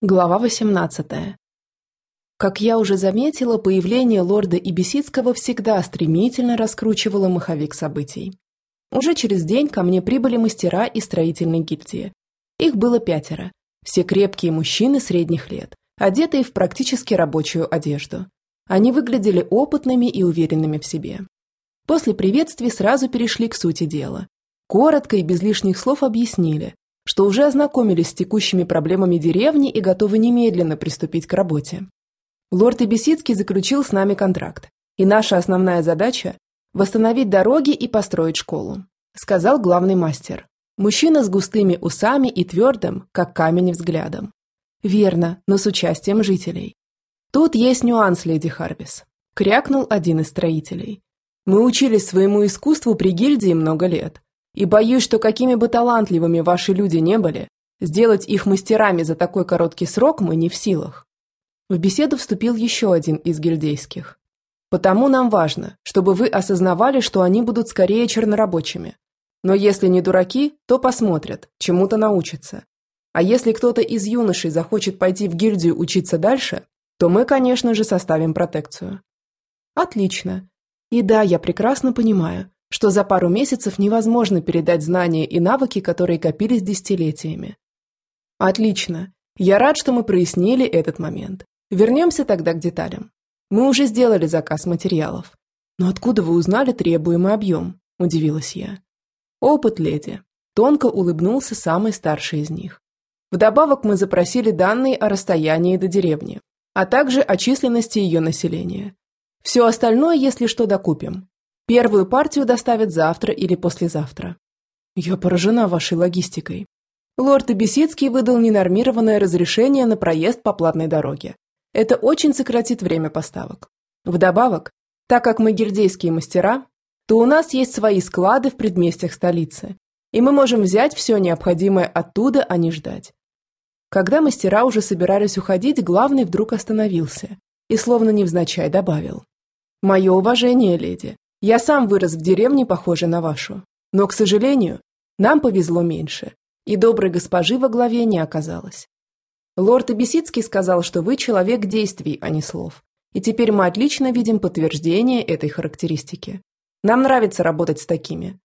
Глава 18. Как я уже заметила, появление лорда Ибисицкого всегда стремительно раскручивало маховик событий. Уже через день ко мне прибыли мастера из строительной гильдии. Их было пятеро. Все крепкие мужчины средних лет, одетые в практически рабочую одежду. Они выглядели опытными и уверенными в себе. После приветствий сразу перешли к сути дела. Коротко и без лишних слов объяснили, что уже ознакомились с текущими проблемами деревни и готовы немедленно приступить к работе. Лорд Ибисицкий заключил с нами контракт, и наша основная задача – восстановить дороги и построить школу, сказал главный мастер. Мужчина с густыми усами и твердым, как камень, взглядом. Верно, но с участием жителей. Тут есть нюанс, леди Харвис. Крякнул один из строителей. Мы учились своему искусству при гильдии много лет, и боюсь, что какими бы талантливыми ваши люди не были, сделать их мастерами за такой короткий срок мы не в силах. В беседу вступил еще один из гильдейских. Потому нам важно, чтобы вы осознавали, что они будут скорее чернорабочими. Но если не дураки, то посмотрят, чему-то научатся. А если кто-то из юношей захочет пойти в гильдию учиться дальше, то мы, конечно же, составим протекцию. Отлично. И да, я прекрасно понимаю, что за пару месяцев невозможно передать знания и навыки, которые копились десятилетиями. Отлично. Я рад, что мы прояснили этот момент. Вернемся тогда к деталям. Мы уже сделали заказ материалов. Но откуда вы узнали требуемый объем? Удивилась я. Опыт, леди. Тонко улыбнулся самый старший из них. Вдобавок мы запросили данные о расстоянии до деревни, а также о численности ее населения. Все остальное, если что, докупим. Первую партию доставят завтра или послезавтра. Я поражена вашей логистикой. Лорд Бесицкий выдал ненормированное разрешение на проезд по платной дороге. Это очень сократит время поставок. Вдобавок, так как мы гильдейские мастера, то у нас есть свои склады в предместьях столицы, и мы можем взять все необходимое оттуда, а не ждать. Когда мастера уже собирались уходить, главный вдруг остановился и словно невзначай добавил. «Мое уважение, леди. Я сам вырос в деревне, похожей на вашу. Но, к сожалению, нам повезло меньше, и доброй госпожи во главе не оказалось. Лорд Абисицкий сказал, что вы человек действий, а не слов. И теперь мы отлично видим подтверждение этой характеристики. Нам нравится работать с такими.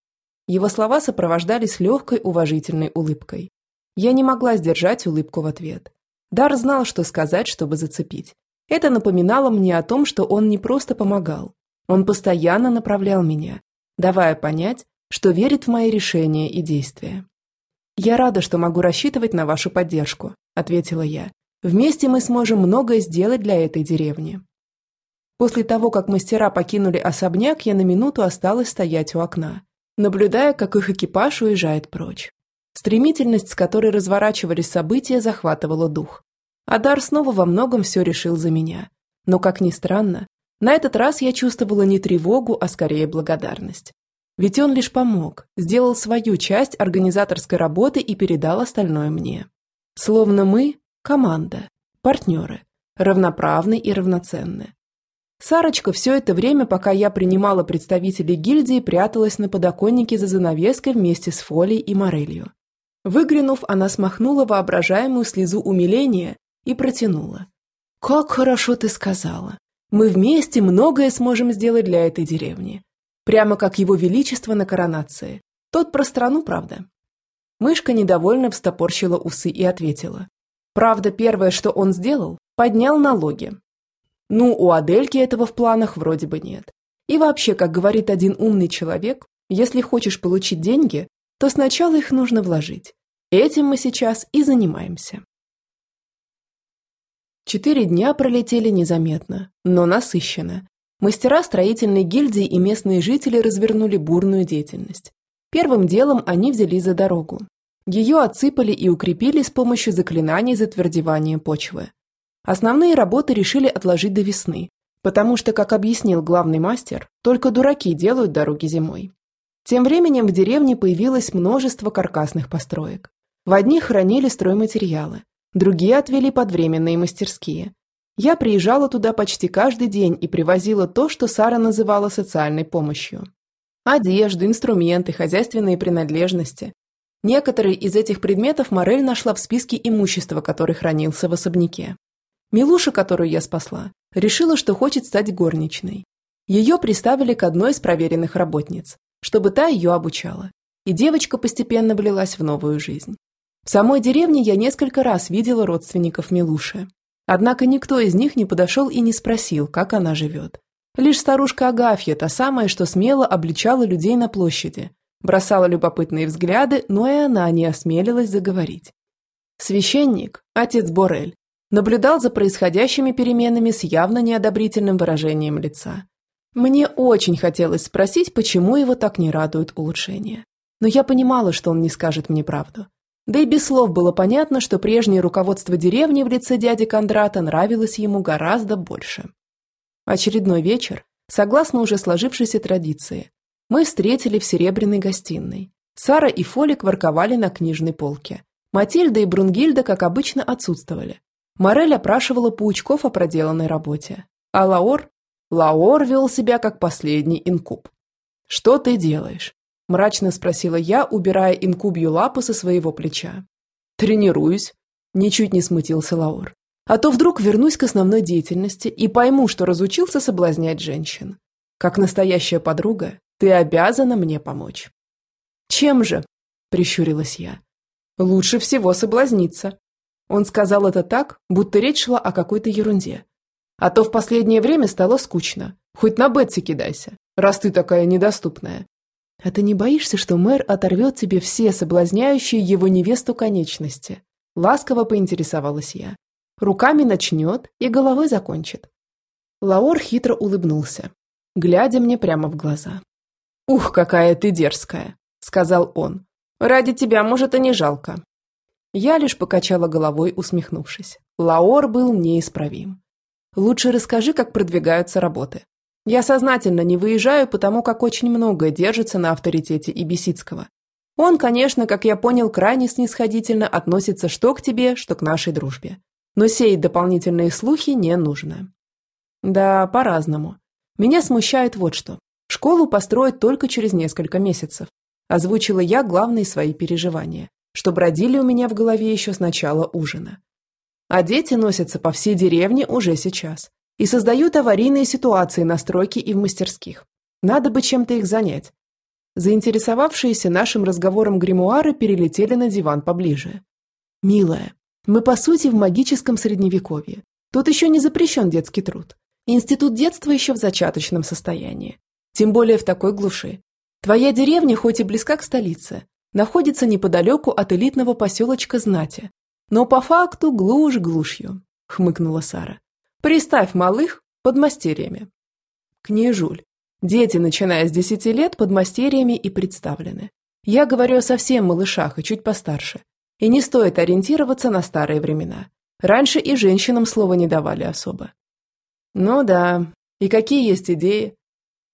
Его слова сопровождались легкой уважительной улыбкой. Я не могла сдержать улыбку в ответ. Дар знал, что сказать, чтобы зацепить. Это напоминало мне о том, что он не просто помогал, он постоянно направлял меня, давая понять, что верит в мои решения и действия. «Я рада, что могу рассчитывать на вашу поддержку», – ответила я. «Вместе мы сможем многое сделать для этой деревни». После того, как мастера покинули особняк, я на минуту осталась стоять у окна, наблюдая, как их экипаж уезжает прочь. Стремительность, с которой разворачивались события, захватывала дух. Адар снова во многом все решил за меня. Но, как ни странно, на этот раз я чувствовала не тревогу, а скорее благодарность. Ведь он лишь помог, сделал свою часть организаторской работы и передал остальное мне. Словно мы – команда, партнеры, равноправны и равноценны. Сарочка все это время, пока я принимала представителей гильдии, пряталась на подоконнике за занавеской вместе с Фолей и Морелью. Выглянув, она смахнула воображаемую слезу умиления и протянула. «Как хорошо ты сказала! Мы вместе многое сможем сделать для этой деревни. Прямо как его величество на коронации. Тот про страну, правда?» Мышка недовольно встопорщила усы и ответила. «Правда, первое, что он сделал, поднял налоги. Ну, у Адельки этого в планах вроде бы нет. И вообще, как говорит один умный человек, если хочешь получить деньги, то сначала их нужно вложить. Этим мы сейчас и занимаемся. Четыре дня пролетели незаметно, но насыщенно. Мастера строительной гильдии и местные жители развернули бурную деятельность. Первым делом они взялись за дорогу. Ее отсыпали и укрепили с помощью заклинаний затвердевания почвы. Основные работы решили отложить до весны, потому что, как объяснил главный мастер, только дураки делают дороги зимой. Тем временем в деревне появилось множество каркасных построек. В одних хранили стройматериалы, Другие отвели под временные мастерские. Я приезжала туда почти каждый день и привозила то, что Сара называла социальной помощью. Одежду, инструменты, хозяйственные принадлежности. Некоторые из этих предметов Морель нашла в списке имущества, который хранился в особняке. Милуша, которую я спасла, решила, что хочет стать горничной. Ее приставили к одной из проверенных работниц, чтобы та ее обучала. И девочка постепенно влилась в новую жизнь. В самой деревне я несколько раз видела родственников Милуши. Однако никто из них не подошел и не спросил, как она живет. Лишь старушка Агафья, та самая, что смело обличала людей на площади, бросала любопытные взгляды, но и она не осмелилась заговорить. Священник, отец Борель, наблюдал за происходящими переменами с явно неодобрительным выражением лица. Мне очень хотелось спросить, почему его так не радует улучшение. Но я понимала, что он не скажет мне правду. Да и без слов было понятно, что прежнее руководство деревни в лице дяди Кондрата нравилось ему гораздо больше. Очередной вечер, согласно уже сложившейся традиции, мы встретили в серебряной гостиной. Сара и Фолик ворковали на книжной полке. Матильда и Брунгильда, как обычно, отсутствовали. Морель опрашивала паучков о проделанной работе. А Лаор? Лаор вел себя как последний инкуб. «Что ты делаешь?» – мрачно спросила я, убирая инкубью лапу со своего плеча. «Тренируюсь», – ничуть не смутился Лаор. «А то вдруг вернусь к основной деятельности и пойму, что разучился соблазнять женщин. Как настоящая подруга, ты обязана мне помочь». «Чем же?» – прищурилась я. «Лучше всего соблазниться». Он сказал это так, будто речь шла о какой-то ерунде. А то в последнее время стало скучно. Хоть на Бетси кидайся, раз ты такая недоступная. А ты не боишься, что мэр оторвет тебе все соблазняющие его невесту конечности? Ласково поинтересовалась я. Руками начнет и головой закончит. Лаор хитро улыбнулся, глядя мне прямо в глаза. «Ух, какая ты дерзкая!» – сказал он. «Ради тебя, может, и не жалко». Я лишь покачала головой, усмехнувшись. Лаор был неисправим. «Лучше расскажи, как продвигаются работы. Я сознательно не выезжаю, потому как очень многое держится на авторитете Ибисицкого. Он, конечно, как я понял, крайне снисходительно относится что к тебе, что к нашей дружбе. Но сеять дополнительные слухи не нужно. Да, по-разному. Меня смущает вот что. Школу построят только через несколько месяцев. Озвучила я главные свои переживания, что бродили у меня в голове еще с начала ужина. А дети носятся по всей деревне уже сейчас и создают аварийные ситуации на стройке и в мастерских. Надо бы чем-то их занять. Заинтересовавшиеся нашим разговором гримуары перелетели на диван поближе. «Милая, мы по сути в магическом средневековье. Тут еще не запрещен детский труд. Институт детства еще в зачаточном состоянии. Тем более в такой глуши. Твоя деревня, хоть и близка к столице, находится неподалеку от элитного поселочка Знати. Но по факту глушь глушью», – хмыкнула Сара. Приставь малых под мастерьями. Княжуль. Дети, начиная с десяти лет, под мастерьями и представлены. Я говорю о совсем малышах и чуть постарше. И не стоит ориентироваться на старые времена. Раньше и женщинам слова не давали особо. Ну да, и какие есть идеи?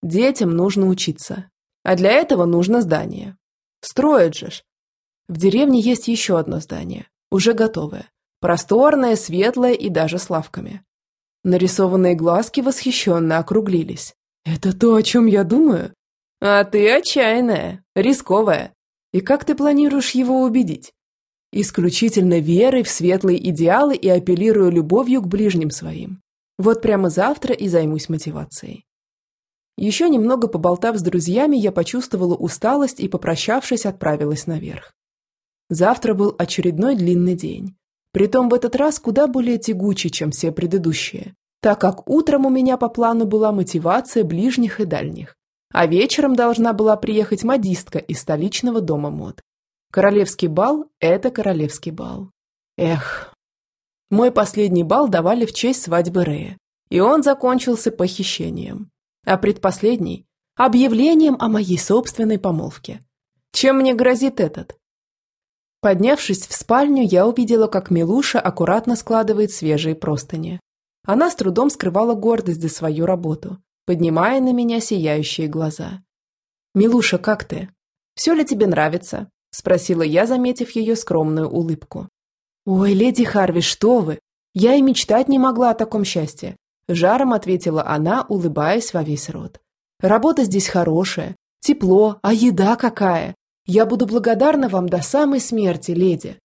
Детям нужно учиться. А для этого нужно здание. Строят же ж. В деревне есть еще одно здание, уже готовое. Просторное, светлое и даже с лавками. Нарисованные глазки восхищенно округлились. «Это то, о чем я думаю?» «А ты отчаянная, рисковая. И как ты планируешь его убедить?» «Исключительно верой в светлые идеалы и апеллирую любовью к ближним своим. Вот прямо завтра и займусь мотивацией». Еще немного поболтав с друзьями, я почувствовала усталость и, попрощавшись, отправилась наверх. Завтра был очередной длинный день. Притом в этот раз куда более тягучий, чем все предыдущие, так как утром у меня по плану была мотивация ближних и дальних, а вечером должна была приехать модистка из столичного дома мод. Королевский бал – это королевский бал. Эх. Мой последний бал давали в честь свадьбы Рея, и он закончился похищением. А предпоследний – объявлением о моей собственной помолвке. Чем мне грозит этот? Поднявшись в спальню, я увидела, как Милуша аккуратно складывает свежие простыни. Она с трудом скрывала гордость за свою работу, поднимая на меня сияющие глаза. «Милуша, как ты? Все ли тебе нравится?» – спросила я, заметив ее скромную улыбку. «Ой, леди Харви, что вы! Я и мечтать не могла о таком счастье!» Жаром ответила она, улыбаясь во весь рот. «Работа здесь хорошая, тепло, а еда какая! Я буду благодарна вам до самой смерти, леди».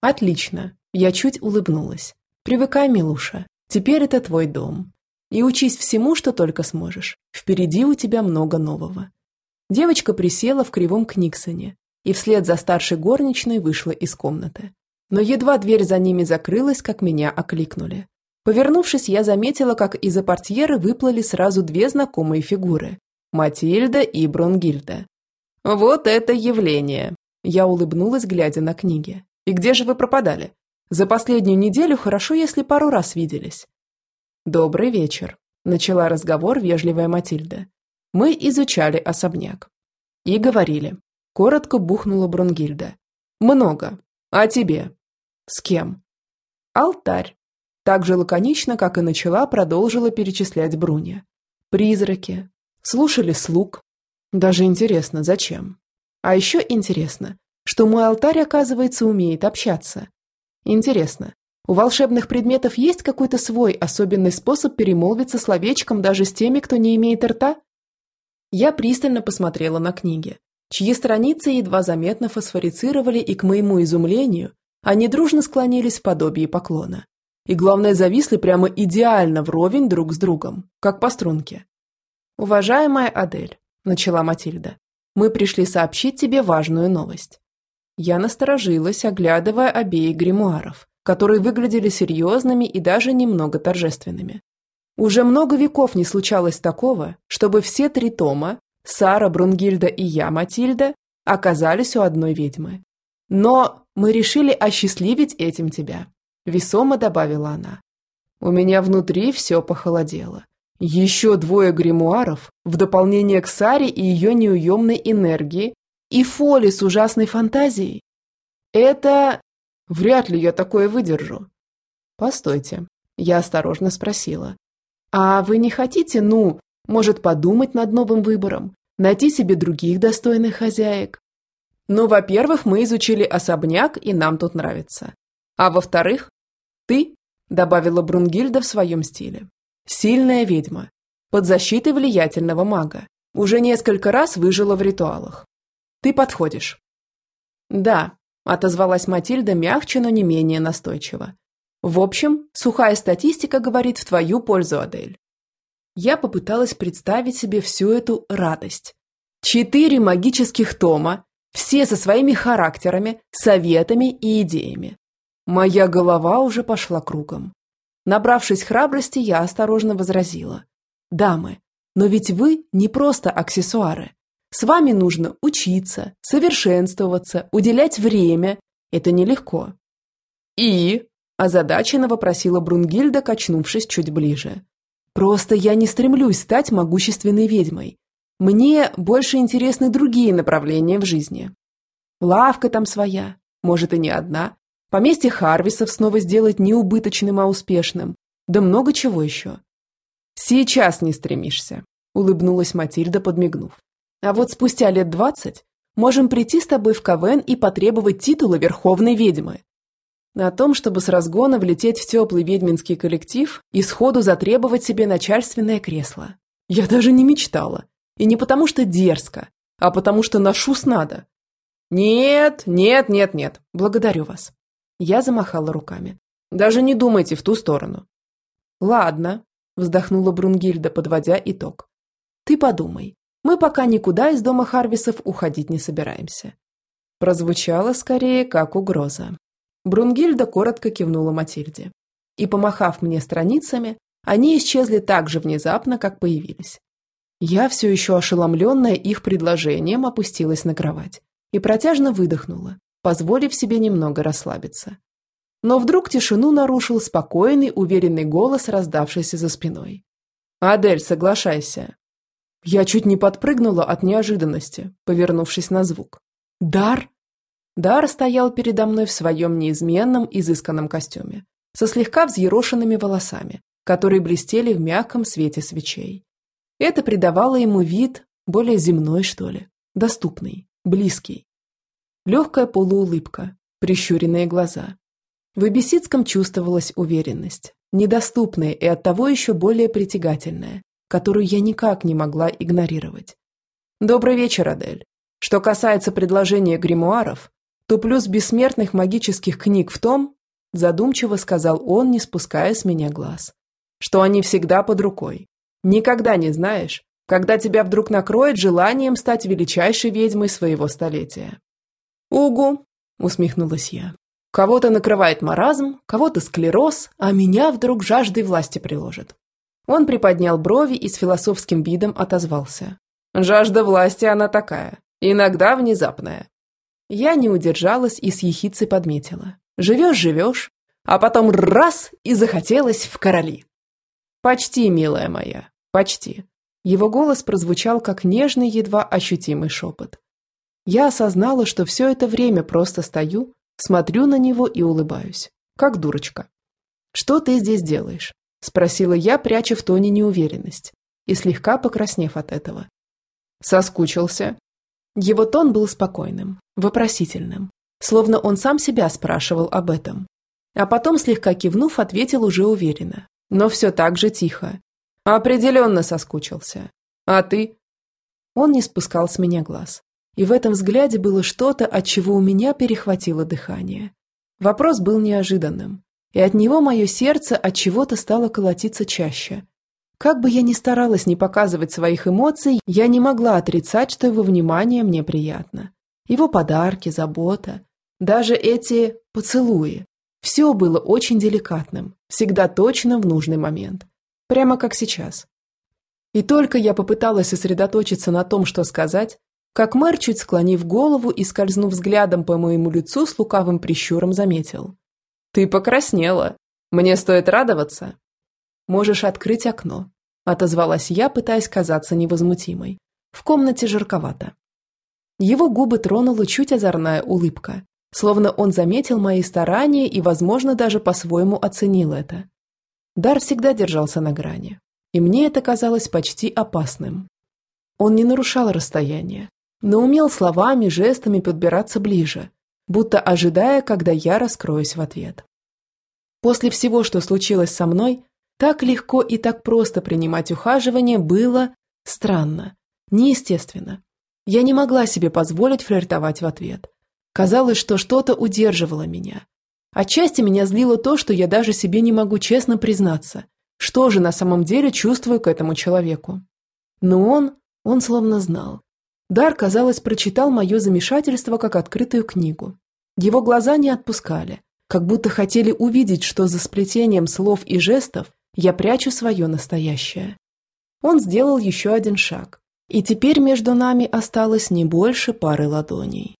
«Отлично», – я чуть улыбнулась. «Привыкай, Милуша, теперь это твой дом. И учись всему, что только сможешь. Впереди у тебя много нового». Девочка присела в кривом книксоне и вслед за старшей горничной вышла из комнаты. Но едва дверь за ними закрылась, как меня окликнули. Повернувшись, я заметила, как из-за портьеры выплыли сразу две знакомые фигуры – Матильда и Бронгильда. «Вот это явление!» Я улыбнулась, глядя на книги. «И где же вы пропадали? За последнюю неделю хорошо, если пару раз виделись». «Добрый вечер», – начала разговор вежливая Матильда. Мы изучали особняк. И говорили. Коротко бухнула Брунгильда. Много. А тебе? С кем? Алтарь. Так же лаконично, как и начала, продолжила перечислять Бруня. Призраки. Слушали слуг. Даже интересно, зачем? А еще интересно, что мой алтарь, оказывается, умеет общаться. Интересно, у волшебных предметов есть какой-то свой особенный способ перемолвиться словечком даже с теми, кто не имеет рта? Я пристально посмотрела на книги, чьи страницы едва заметно фосфорицировали, и, к моему изумлению, они дружно склонились в подобии поклона. И, главное, зависли прямо идеально вровень друг с другом, как по струнке. «Уважаемая Адель», – начала Матильда, – «мы пришли сообщить тебе важную новость». Я насторожилась, оглядывая обеих гримуаров, которые выглядели серьезными и даже немного торжественными. Уже много веков не случалось такого, чтобы все три тома, Сара, Брунгильда и я, Матильда, оказались у одной ведьмы. Но мы решили осчастливить этим тебя. Весомо добавила она. У меня внутри все похолодело. Еще двое гримуаров, в дополнение к Саре и ее неуемной энергии, и Фоли с ужасной фантазией. Это... Вряд ли я такое выдержу. Постойте, я осторожно спросила. А вы не хотите, ну, может, подумать над новым выбором, найти себе других достойных хозяек? Ну, во-первых, мы изучили особняк, и нам тут нравится. А во-вторых, ты, добавила Брунгильда в своем стиле, сильная ведьма, под защитой влиятельного мага, уже несколько раз выжила в ритуалах. Ты подходишь. Да, отозвалась Матильда мягче, но не менее настойчиво. В общем, сухая статистика говорит в твою пользу, Адель. Я попыталась представить себе всю эту радость. Четыре магических тома, все со своими характерами, советами и идеями. Моя голова уже пошла кругом. Набравшись храбрости, я осторожно возразила. «Дамы, но ведь вы не просто аксессуары. С вами нужно учиться, совершенствоваться, уделять время. Это нелегко». «И?» озадаченно вопросила Брунгильда, качнувшись чуть ближе. «Просто я не стремлюсь стать могущественной ведьмой. Мне больше интересны другие направления в жизни. Лавка там своя, может и не одна. Поместье Харвисов снова сделать не убыточным, а успешным. Да много чего еще». «Сейчас не стремишься», – улыбнулась Матильда, подмигнув. «А вот спустя лет двадцать можем прийти с тобой в КВН и потребовать титула Верховной ведьмы. На том, чтобы с разгона влететь в теплый ведьминский коллектив и сходу затребовать себе начальственное кресло. Я даже не мечтала. И не потому что дерзко, а потому что ношу надо. Нет, нет, нет, нет, благодарю вас. Я замахала руками. Даже не думайте в ту сторону. Ладно, вздохнула Брунгильда, подводя итог. Ты подумай. Мы пока никуда из дома Харвисов уходить не собираемся. Прозвучало скорее как угроза. Брунгильда коротко кивнула Матильде. И, помахав мне страницами, они исчезли так же внезапно, как появились. Я, все еще ошеломленная их предложением, опустилась на кровать и протяжно выдохнула, позволив себе немного расслабиться. Но вдруг тишину нарушил спокойный, уверенный голос, раздавшийся за спиной. «Адель, соглашайся!» Я чуть не подпрыгнула от неожиданности, повернувшись на звук. «Дар?» Дар стоял передо мной в своем неизменном, изысканном костюме, со слегка взъерошенными волосами, которые блестели в мягком свете свечей. Это придавало ему вид более земной, что ли, доступный, близкий. Легкая полуулыбка, прищуренные глаза. В Эбисицком чувствовалась уверенность, недоступная и оттого еще более притягательная, которую я никак не могла игнорировать. «Добрый вечер, Адель», Что касается предложения гримуаров, то плюс бессмертных магических книг в том, задумчиво сказал он, не спуская с меня глаз, что они всегда под рукой. Никогда не знаешь, когда тебя вдруг накроет желанием стать величайшей ведьмой своего столетия. «Угу», – усмехнулась я. «Кого-то накрывает маразм, кого-то склероз, а меня вдруг жаждой власти приложит». Он приподнял брови и с философским видом отозвался. «Жажда власти она такая, иногда внезапная». Я не удержалась и с ехицей подметила. «Живешь-живешь, а потом раз и захотелось в короли». «Почти, милая моя, почти». Его голос прозвучал, как нежный, едва ощутимый шепот. Я осознала, что все это время просто стою, смотрю на него и улыбаюсь, как дурочка. «Что ты здесь делаешь?» – спросила я, пряча в тоне неуверенность и слегка покраснев от этого. Соскучился. Его тон был спокойным, вопросительным, словно он сам себя спрашивал об этом. А потом, слегка кивнув, ответил уже уверенно, но все так же тихо. Определенно соскучился. А ты? Он не спускал с меня глаз. И в этом взгляде было что-то, от чего у меня перехватило дыхание. Вопрос был неожиданным, и от него мое сердце от чего-то стало колотиться чаще. Как бы я ни старалась не показывать своих эмоций, я не могла отрицать, что его внимание мне приятно. Его подарки, забота, даже эти поцелуи. Все было очень деликатным, всегда точно в нужный момент. Прямо как сейчас. И только я попыталась сосредоточиться на том, что сказать, как мэр, чуть склонив голову и скользнув взглядом по моему лицу с лукавым прищуром, заметил. «Ты покраснела. Мне стоит радоваться?» «Можешь открыть окно», – отозвалась я, пытаясь казаться невозмутимой. «В комнате жарковато». Его губы тронула чуть озорная улыбка, словно он заметил мои старания и, возможно, даже по-своему оценил это. Дар всегда держался на грани, и мне это казалось почти опасным. Он не нарушал расстояние, но умел словами, жестами подбираться ближе, будто ожидая, когда я раскроюсь в ответ. После всего, что случилось со мной, так легко и так просто принимать ухаживание было странно, неестественно. Я не могла себе позволить флиртовать в ответ. Казалось, что что-то удерживало меня, Отчасти меня злило то, что я даже себе не могу честно признаться, что же на самом деле чувствую к этому человеку. Но он, он словно знал. Дар, казалось, прочитал мое замешательство как открытую книгу. Его глаза не отпускали, как будто хотели увидеть, что за сплетением слов и жестов я прячу свое настоящее. Он сделал еще один шаг, и теперь между нами осталось не больше пары ладоней.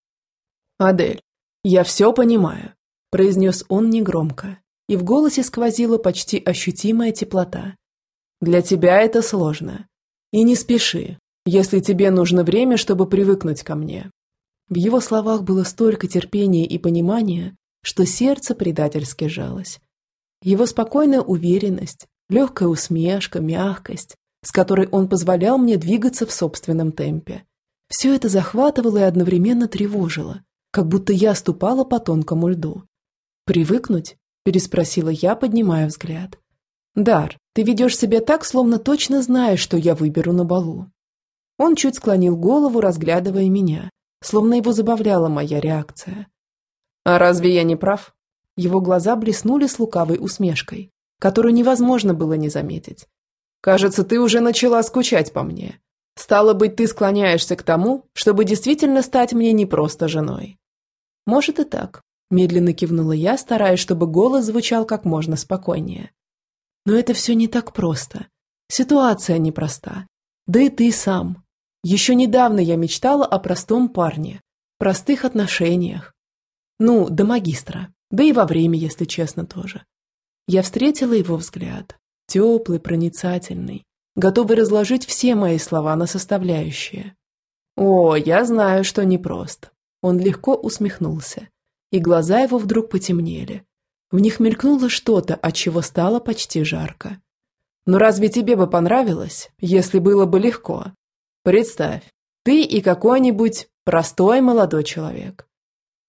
«Адель, я все понимаю произнес он негромко, и в голосе сквозила почти ощутимая теплота. «Для тебя это сложно. И не спеши, если тебе нужно время, чтобы привыкнуть ко мне». В его словах было столько терпения и понимания, что сердце предательски жалось. Его спокойная уверенность, легкая усмешка, мягкость, с которой он позволял мне двигаться в собственном темпе. Все это захватывало и одновременно тревожило, как будто я ступала по тонкому льду. «Привыкнуть?» – переспросила я, поднимая взгляд. «Дар, ты ведешь себя так, словно точно знаешь, что я выберу на балу». Он чуть склонил голову, разглядывая меня, словно его забавляла моя реакция. «А разве я не прав?» Его глаза блеснули с лукавой усмешкой, которую невозможно было не заметить. «Кажется, ты уже начала скучать по мне. Стало быть, ты склоняешься к тому, чтобы действительно стать мне не просто женой». «Может и так», Медленно кивнула я, стараясь, чтобы голос звучал как можно спокойнее. Но это все не так просто. Ситуация непроста. Да и ты сам. Еще недавно я мечтала о простом парне, простых отношениях. Ну, до магистра, да и во время, если честно, тоже. Я встретила его взгляд, теплый, проницательный, готовый разложить все мои слова на составляющие. О, я знаю, что непросто. Он легко усмехнулся и глаза его вдруг потемнели. В них мелькнуло что-то, от чего стало почти жарко. «Но разве тебе бы понравилось, если было бы легко? Представь, ты и какой-нибудь простой молодой человек».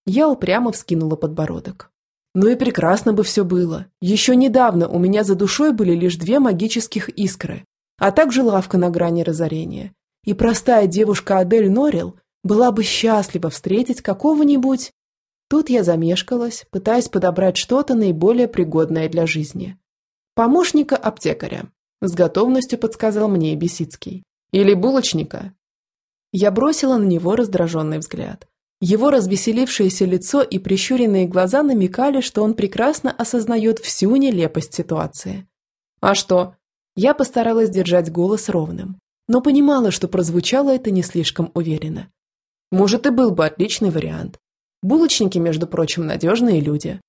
Я упрямо вскинула подбородок. Ну и прекрасно бы все было. Еще недавно у меня за душой были лишь две магических искры, а также лавка на грани разорения. И простая девушка Адель Норрил Была бы счастлива встретить какого-нибудь... Тут я замешкалась, пытаясь подобрать что-то наиболее пригодное для жизни. Помощника аптекаря. С готовностью подсказал мне Бесицкий. Или булочника. Я бросила на него раздраженный взгляд. Его развеселившееся лицо и прищуренные глаза намекали, что он прекрасно осознает всю нелепость ситуации. А что? Я постаралась держать голос ровным, но понимала, что прозвучало это не слишком уверенно. Может, и был бы отличный вариант. Булочники, между прочим, надежные люди.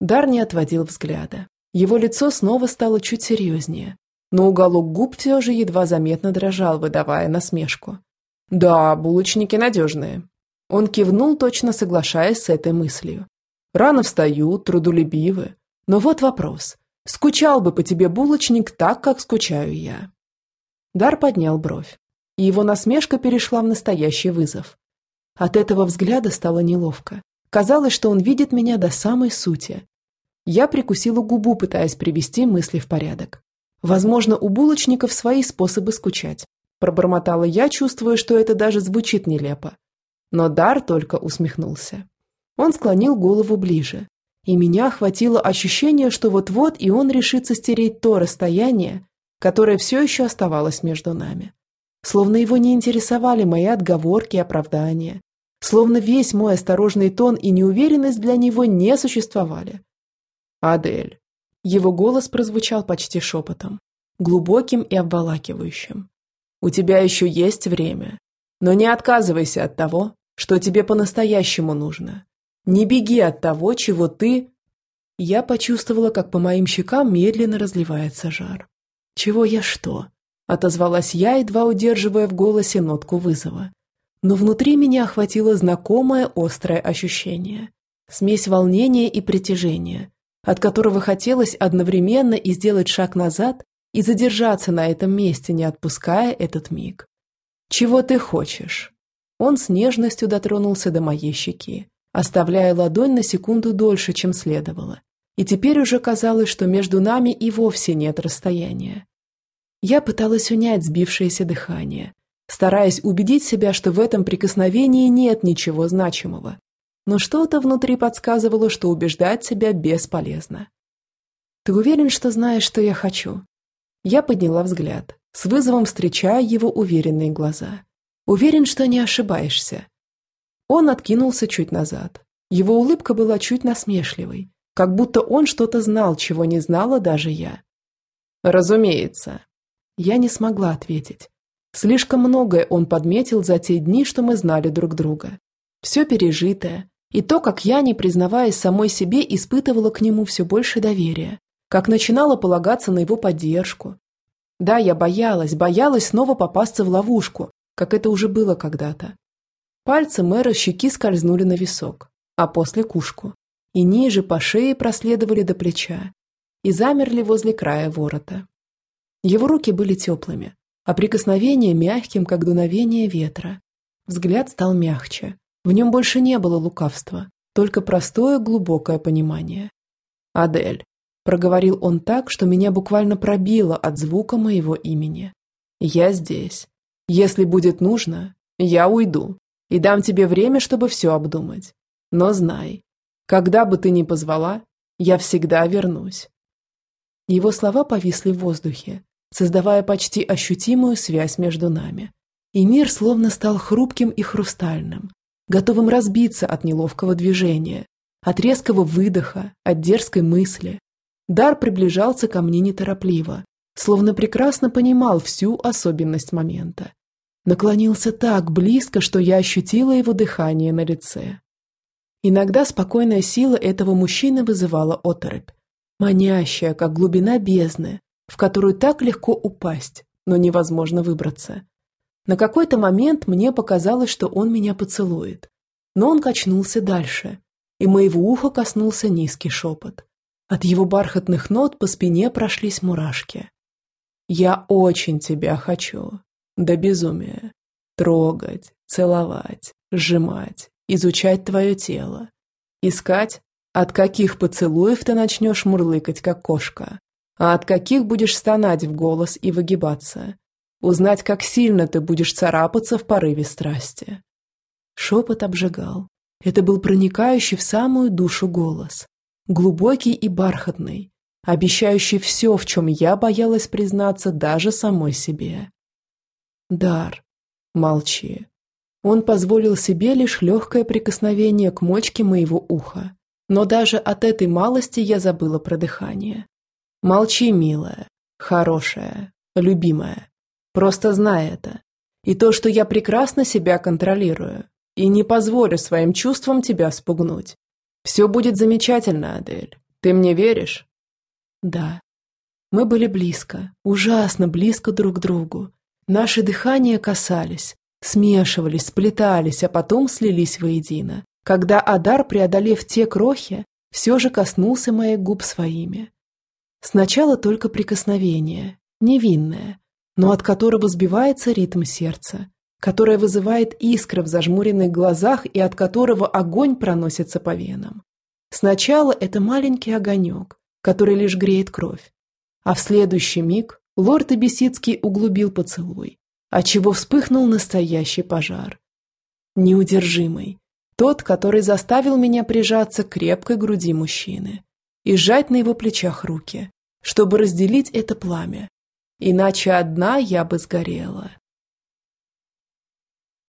Дар не отводил взгляда. Его лицо снова стало чуть серьезнее, но уголок губ все же едва заметно дрожал, выдавая насмешку. «Да, булочники надежные». Он кивнул, точно соглашаясь с этой мыслью. «Рано встают, трудолюбивы. Но вот вопрос. Скучал бы по тебе булочник так, как скучаю я?» Дар поднял бровь, и его насмешка перешла в настоящий вызов. От этого взгляда стало неловко. Казалось, что он видит меня до самой сути. Я прикусила губу, пытаясь привести мысли в порядок. Возможно, у булочников свои способы скучать. Пробормотала я, чувствуя, что это даже звучит нелепо. Но Дар только усмехнулся. Он склонил голову ближе, и меня охватило ощущение, что вот-вот и он решится стереть то расстояние, которое все еще оставалось между нами. Словно его не интересовали мои отговорки и оправдания. Словно весь мой осторожный тон и неуверенность для него не существовали. «Адель». Его голос прозвучал почти шепотом, глубоким и обволакивающим. «У тебя еще есть время, но не отказывайся от того, что тебе по-настоящему нужно. Не беги от того, чего ты...» Я почувствовала, как по моим щекам медленно разливается жар. «Чего я что?» Отозвалась я, едва удерживая в голосе нотку вызова. Но внутри меня охватило знакомое острое ощущение. Смесь волнения и притяжения, от которого хотелось одновременно и сделать шаг назад, и задержаться на этом месте, не отпуская этот миг. «Чего ты хочешь?» Он с нежностью дотронулся до моей щеки, оставляя ладонь на секунду дольше, чем следовало. И теперь уже казалось, что между нами и вовсе нет расстояния. Я пыталась унять сбившееся дыхание, стараясь убедить себя, что в этом прикосновении нет ничего значимого. Но что-то внутри подсказывало, что убеждать себя бесполезно. «Ты уверен, что знаешь, что я хочу?» Я подняла взгляд, с вызовом встречая его уверенные глаза. «Уверен, что не ошибаешься». Он откинулся чуть назад. Его улыбка была чуть насмешливой, как будто он что-то знал, чего не знала даже я. «Разумеется», я не смогла ответить. Слишком многое он подметил за те дни, что мы знали друг друга. Все пережитое, и то, как я, не признаваясь самой себе, испытывала к нему все больше доверия, как начинала полагаться на его поддержку. Да, я боялась, боялась снова попасться в ловушку, как это уже было когда-то. Пальцы мэра щеки скользнули на висок, а после кушку, и ниже по шее проследовали до плеча и замерли возле края ворота. Его руки были теплыми, а прикосновение мягким, как дуновение ветра. Взгляд стал мягче. В нем больше не было лукавства, только простое глубокое понимание. «Адель», – проговорил он так, что меня буквально пробило от звука моего имени. «Я здесь. Если будет нужно, я уйду и дам тебе время, чтобы все обдумать. Но знай, когда бы ты ни позвала, я всегда вернусь». Его слова повисли в воздухе, создавая почти ощутимую связь между нами. И мир словно стал хрупким и хрустальным, готовым разбиться от неловкого движения, от резкого выдоха, от дерзкой мысли. Дар приближался ко мне неторопливо, словно прекрасно понимал всю особенность момента. Наклонился так близко, что я ощутила его дыхание на лице. Иногда спокойная сила этого мужчины вызывала оторопь, манящая, как глубина бездны, в которую так легко упасть, но невозможно выбраться. На какой-то момент мне показалось, что он меня поцелует. Но он качнулся дальше, и моего уха коснулся низкий шепот. От его бархатных нот по спине прошлись мурашки. «Я очень тебя хочу. До безумия. Трогать, целовать, сжимать, изучать твое тело. Искать, от каких поцелуев ты начнешь мурлыкать, как кошка, а от каких будешь стонать в голос и выгибаться. Узнать, как сильно ты будешь царапаться в порыве страсти. Шепот обжигал. Это был проникающий в самую душу голос. Глубокий и бархатный, обещающий все, в чем я боялась признаться даже самой себе. Дар. Молчи. Он позволил себе лишь легкое прикосновение к мочке моего уха. Но даже от этой малости я забыла про дыхание. Молчи, милая, хорошая, любимая. Просто знай это. И то, что я прекрасно себя контролирую. И не позволю своим чувствам тебя спугнуть. Все будет замечательно, Адель. Ты мне веришь? Да. Мы были близко, ужасно близко друг к другу. Наши дыхания касались, смешивались, сплетались, а потом слились воедино. Когда Адар, преодолев те крохи, все же коснулся моих губ своими. Сначала только прикосновение, невинное, но от которого сбивается ритм сердца, которое вызывает искры в зажмуренных глазах и от которого огонь проносится по венам. Сначала это маленький огонек, который лишь греет кровь, а в следующий миг лорд Эбисицкий углубил поцелуй, отчего вспыхнул настоящий пожар. Неудержимый, тот, который заставил меня прижаться к крепкой груди мужчины и сжать на его плечах руки, чтобы разделить это пламя. Иначе одна я бы сгорела.